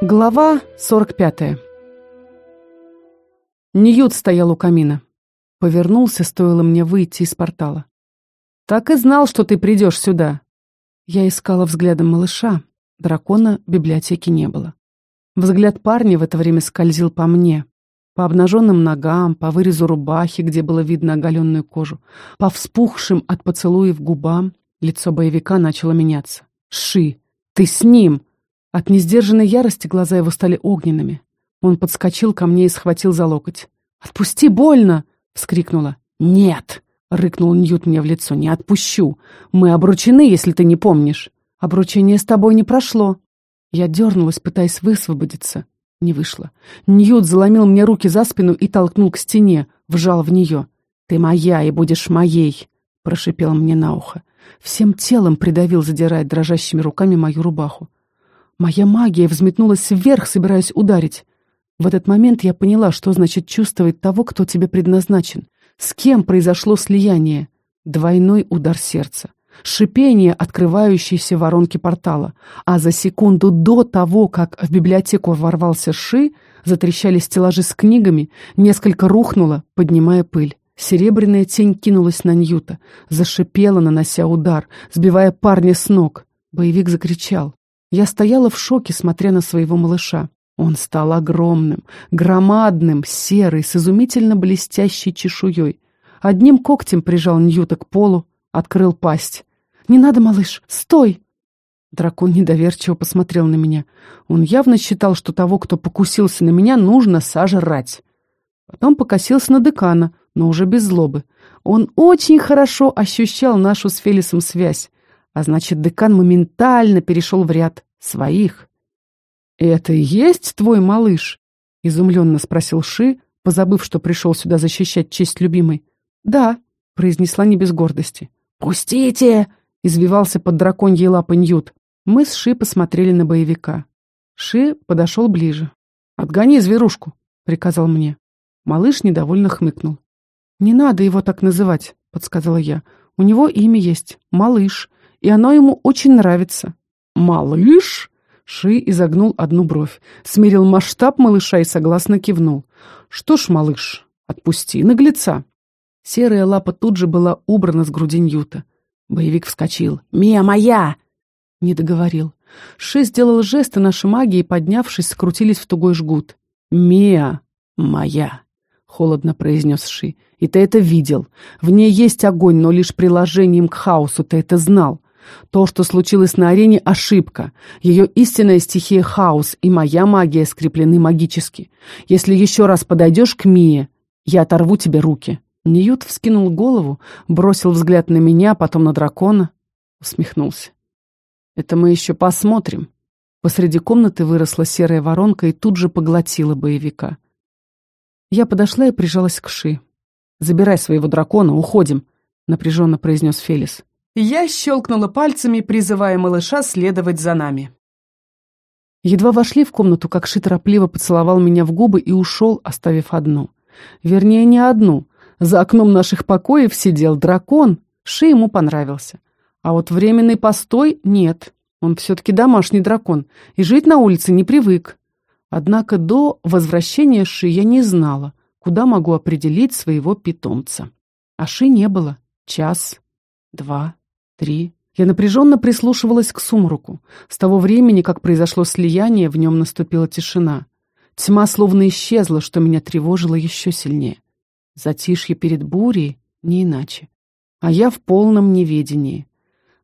Глава 45. Ньют стоял у камина. Повернулся, стоило мне выйти из портала. «Так и знал, что ты придешь сюда». Я искала взглядом малыша. Дракона в библиотеке не было. Взгляд парня в это время скользил по мне. По обнаженным ногам, по вырезу рубахи, где было видно оголенную кожу, по вспухшим от поцелуев губам, лицо боевика начало меняться. «Ши, ты с ним!» От несдержанной ярости глаза его стали огненными. Он подскочил ко мне и схватил за локоть. «Отпусти, больно!» — вскрикнула. «Нет!» — рыкнул Ньют мне в лицо. «Не отпущу! Мы обручены, если ты не помнишь!» «Обручение с тобой не прошло!» Я дернулась, пытаясь высвободиться. Не вышло. Ньют заломил мне руки за спину и толкнул к стене, вжал в нее. «Ты моя и будешь моей!» — прошипел мне на ухо. Всем телом придавил, задирая дрожащими руками мою рубаху. Моя магия взметнулась вверх, собираясь ударить. В этот момент я поняла, что значит чувствовать того, кто тебе предназначен. С кем произошло слияние? Двойной удар сердца. Шипение открывающейся воронки портала. А за секунду до того, как в библиотеку ворвался Ши, затрещали стеллажи с книгами, несколько рухнуло, поднимая пыль. Серебряная тень кинулась на Ньюта, зашипела, нанося удар, сбивая парня с ног. Боевик закричал. Я стояла в шоке, смотря на своего малыша. Он стал огромным, громадным, серый, с изумительно блестящей чешуей. Одним когтем прижал Ньюта к полу, открыл пасть. «Не надо, малыш, стой!» Дракон недоверчиво посмотрел на меня. Он явно считал, что того, кто покусился на меня, нужно сожрать. Потом покосился на декана, но уже без злобы. Он очень хорошо ощущал нашу с Фелисом связь. А значит, декан моментально перешел в ряд своих. «Это и есть твой малыш?» — изумленно спросил Ши, позабыв, что пришел сюда защищать честь любимой. «Да», — произнесла не без гордости. «Пустите!» — извивался под драконьей лапой Ньют. Мы с Ши посмотрели на боевика. Ши подошел ближе. «Отгони зверушку», — приказал мне. Малыш недовольно хмыкнул. «Не надо его так называть», — подсказала я. «У него имя есть — Малыш, и оно ему очень нравится. «Малыш?» Ши изогнул одну бровь, смирил масштаб малыша и согласно кивнул. «Что ж, малыш, отпусти наглеца». Серая лапа тут же была убрана с груди Ньюта. Боевик вскочил. «Мия моя!» Не договорил. Ши сделал жест, и наши магии, поднявшись, скрутились в тугой жгут. «Мия моя!» — холодно произнес Ши. «И ты это видел. В ней есть огонь, но лишь приложением к хаосу ты это знал. То, что случилось на арене, ошибка. Ее истинная стихия — хаос, и моя магия скреплены магически. Если еще раз подойдешь к Мие, я оторву тебе руки». Ньют вскинул голову, бросил взгляд на меня, потом на дракона, усмехнулся. «Это мы еще посмотрим». Посреди комнаты выросла серая воронка и тут же поглотила боевика. Я подошла и прижалась к Ши. «Забирай своего дракона, уходим», — напряженно произнес Фелис. Я щелкнула пальцами, призывая малыша следовать за нами. Едва вошли в комнату, как Ши торопливо поцеловал меня в губы и ушел, оставив одну. Вернее, не одну. За окном наших покоев сидел дракон. Ши ему понравился. А вот временный постой нет. Он все-таки домашний дракон и жить на улице не привык. Однако до возвращения Ши я не знала, куда могу определить своего питомца. А Ши не было. Час, два, три. Я напряженно прислушивалась к сумраку. С того времени, как произошло слияние, в нем наступила тишина. Тьма словно исчезла, что меня тревожило еще сильнее. Затишье перед бурей не иначе. А я в полном неведении.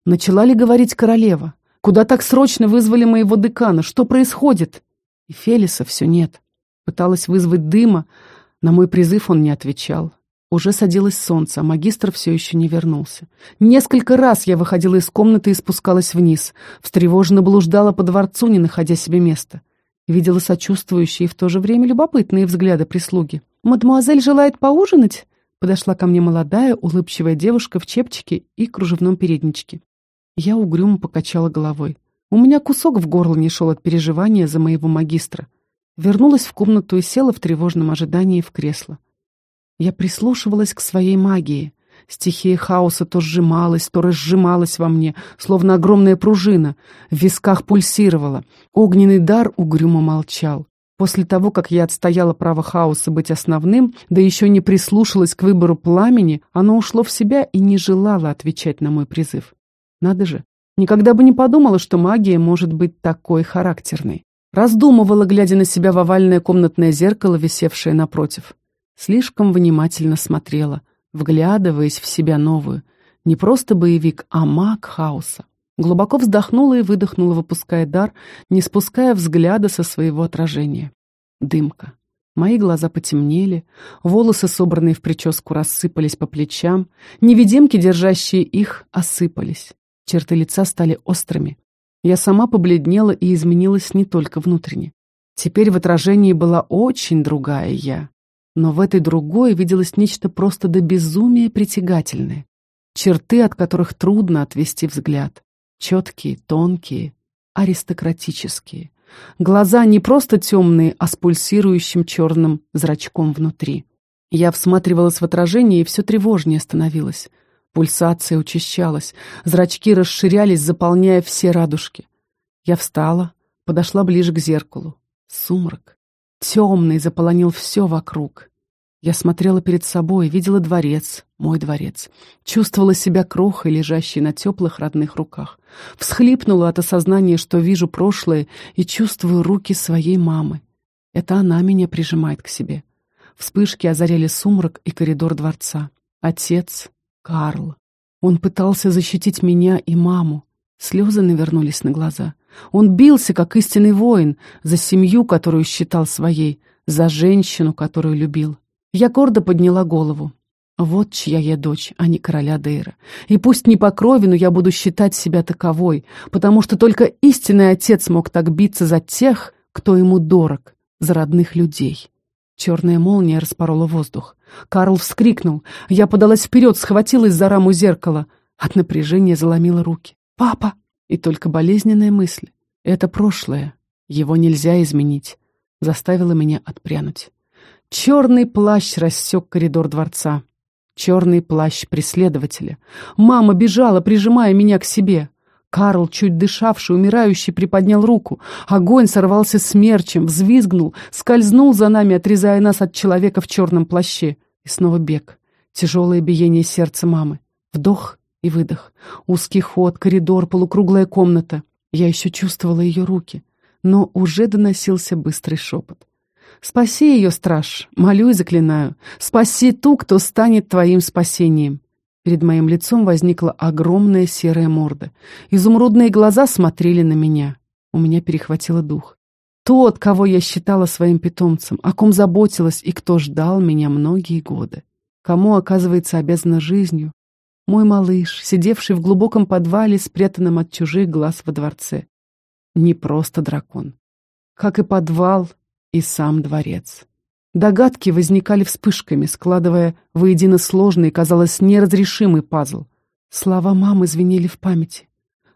Начала ли говорить королева? Куда так срочно вызвали моего декана? Что происходит? И Фелиса все нет. Пыталась вызвать дыма. На мой призыв он не отвечал. Уже садилось солнце, а магистр все еще не вернулся. Несколько раз я выходила из комнаты и спускалась вниз. Встревоженно блуждала по дворцу, не находя себе места. Видела сочувствующие и в то же время любопытные взгляды прислуги. «Мадемуазель желает поужинать?» Подошла ко мне молодая, улыбчивая девушка в чепчике и кружевном передничке. Я угрюмо покачала головой. У меня кусок в горло не шел от переживания за моего магистра. Вернулась в комнату и села в тревожном ожидании в кресло. Я прислушивалась к своей магии. Стихия хаоса то сжималась, то разжималась во мне, словно огромная пружина. В висках пульсировала. Огненный дар угрюмо молчал. После того, как я отстояла право хаоса быть основным, да еще не прислушалась к выбору пламени, оно ушло в себя и не желало отвечать на мой призыв. Надо же, никогда бы не подумала, что магия может быть такой характерной. Раздумывала, глядя на себя в овальное комнатное зеркало, висевшее напротив. Слишком внимательно смотрела, вглядываясь в себя новую. Не просто боевик, а маг хаоса. Глубоко вздохнула и выдохнула, выпуская дар, не спуская взгляда со своего отражения. Дымка. Мои глаза потемнели, волосы, собранные в прическу, рассыпались по плечам, невидимки, держащие их, осыпались. Черты лица стали острыми. Я сама побледнела и изменилась не только внутренне. Теперь в отражении была очень другая я. Но в этой другой виделось нечто просто до безумия притягательное. Черты, от которых трудно отвести взгляд. Четкие, тонкие, аристократические. Глаза не просто темные, а с пульсирующим черным зрачком внутри. Я всматривалась в отражение, и все тревожнее становилось. Пульсация учащалась, зрачки расширялись, заполняя все радужки. Я встала, подошла ближе к зеркалу. Сумрак. Темный заполонил все вокруг. Я смотрела перед собой, видела дворец, мой дворец. Чувствовала себя крохой, лежащей на теплых родных руках. Всхлипнула от осознания, что вижу прошлое и чувствую руки своей мамы. Это она меня прижимает к себе. Вспышки озаряли сумрак и коридор дворца. Отец, Карл. Он пытался защитить меня и маму. Слезы навернулись на глаза. Он бился, как истинный воин, за семью, которую считал своей, за женщину, которую любил. Я гордо подняла голову. Вот чья я дочь, а не короля Дейра. И пусть не по крови, но я буду считать себя таковой, потому что только истинный отец мог так биться за тех, кто ему дорог, за родных людей. Черная молния распорола воздух. Карл вскрикнул. Я подалась вперед, схватилась за раму зеркала. От напряжения заломила руки. «Папа!» И только болезненная мысль. Это прошлое. Его нельзя изменить. Заставила меня отпрянуть. Черный плащ рассек коридор дворца. Черный плащ преследователя. Мама бежала, прижимая меня к себе. Карл, чуть дышавший, умирающий, приподнял руку. Огонь сорвался смерчем, взвизгнул, скользнул за нами, отрезая нас от человека в черном плаще. И снова бег. Тяжелое биение сердца мамы. Вдох и выдох. Узкий ход, коридор, полукруглая комната. Я еще чувствовала ее руки, но уже доносился быстрый шепот. Спаси ее, страж, молю и заклинаю. Спаси ту, кто станет твоим спасением. Перед моим лицом возникла огромная серая морда. Изумрудные глаза смотрели на меня. У меня перехватило дух. Тот, кого я считала своим питомцем, о ком заботилась и кто ждал меня многие годы. Кому, оказывается, обязана жизнью. Мой малыш, сидевший в глубоком подвале, спрятанном от чужих глаз во дворце. Не просто дракон. Как и подвал, и сам дворец. Догадки возникали вспышками, складывая воедино сложный, казалось, неразрешимый пазл. Слова мамы звенели в памяти.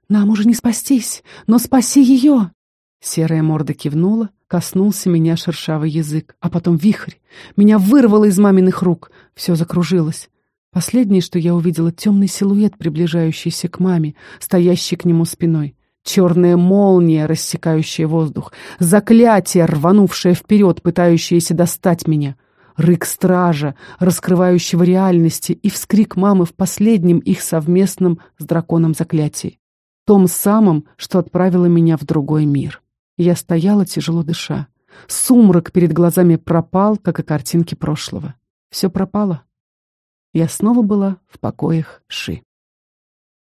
«Нам уже не спастись, но спаси ее!» Серая морда кивнула, коснулся меня шершавый язык, а потом вихрь. Меня вырвало из маминых рук, все закружилось. Последнее, что я увидела, темный силуэт, приближающийся к маме, стоящий к нему спиной черная молния, рассекающая воздух, заклятие, рванувшее вперед, пытающееся достать меня, рык стража, раскрывающего реальности, и вскрик мамы в последнем их совместном с драконом заклятии. Том самом, что отправило меня в другой мир. Я стояла, тяжело дыша. Сумрак перед глазами пропал, как и картинки прошлого. Все пропало. Я снова была в покоях Ши.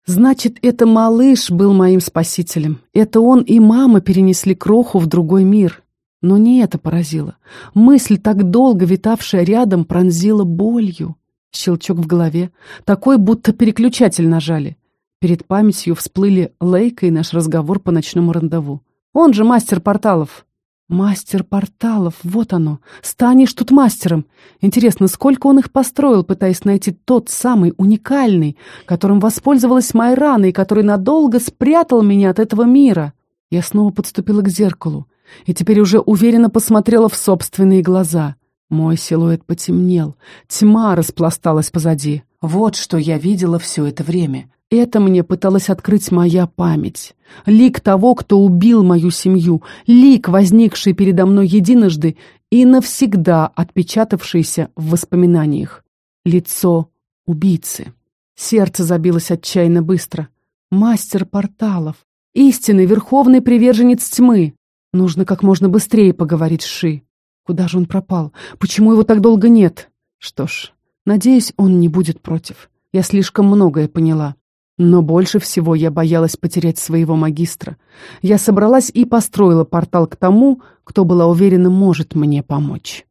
Значит, это малыш был моим спасителем. Это он и мама перенесли кроху в другой мир. Но не это поразило. Мысль, так долго витавшая рядом, пронзила болью. Щелчок в голове, такой, будто переключатель нажали. Перед памятью всплыли Лейка и наш разговор по ночному рандеву. Он же мастер порталов. Мастер порталов, вот оно. Станешь тут мастером. Интересно, сколько он их построил, пытаясь найти тот самый уникальный, которым воспользовалась Майрана и который надолго спрятал меня от этого мира. Я снова подступила к зеркалу и теперь уже уверенно посмотрела в собственные глаза. Мой силуэт потемнел, тьма распласталась позади. Вот что я видела все это время. Это мне пыталась открыть моя память. Лик того, кто убил мою семью. Лик, возникший передо мной единожды и навсегда отпечатавшийся в воспоминаниях. Лицо убийцы. Сердце забилось отчаянно быстро. Мастер порталов. Истинный верховный приверженец тьмы. Нужно как можно быстрее поговорить с Ши. Куда же он пропал? Почему его так долго нет? Что ж, надеюсь, он не будет против. Я слишком многое поняла. Но больше всего я боялась потерять своего магистра. Я собралась и построила портал к тому, кто была уверена может мне помочь.